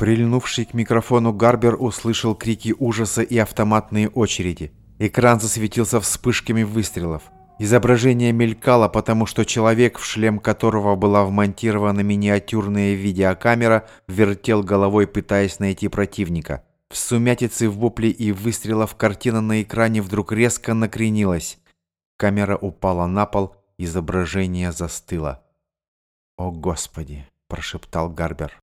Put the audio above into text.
Прильнувший к микрофону Гарбер услышал крики ужаса и автоматные очереди. Экран засветился вспышками выстрелов. Изображение мелькало, потому что человек, в шлем которого была вмонтирована миниатюрная видеокамера, вертел головой, пытаясь найти противника. В сумятице вопли и выстрелов картина на экране вдруг резко накренилась. Камера упала на пол, изображение застыло. «О, Господи!» – прошептал Гарбер.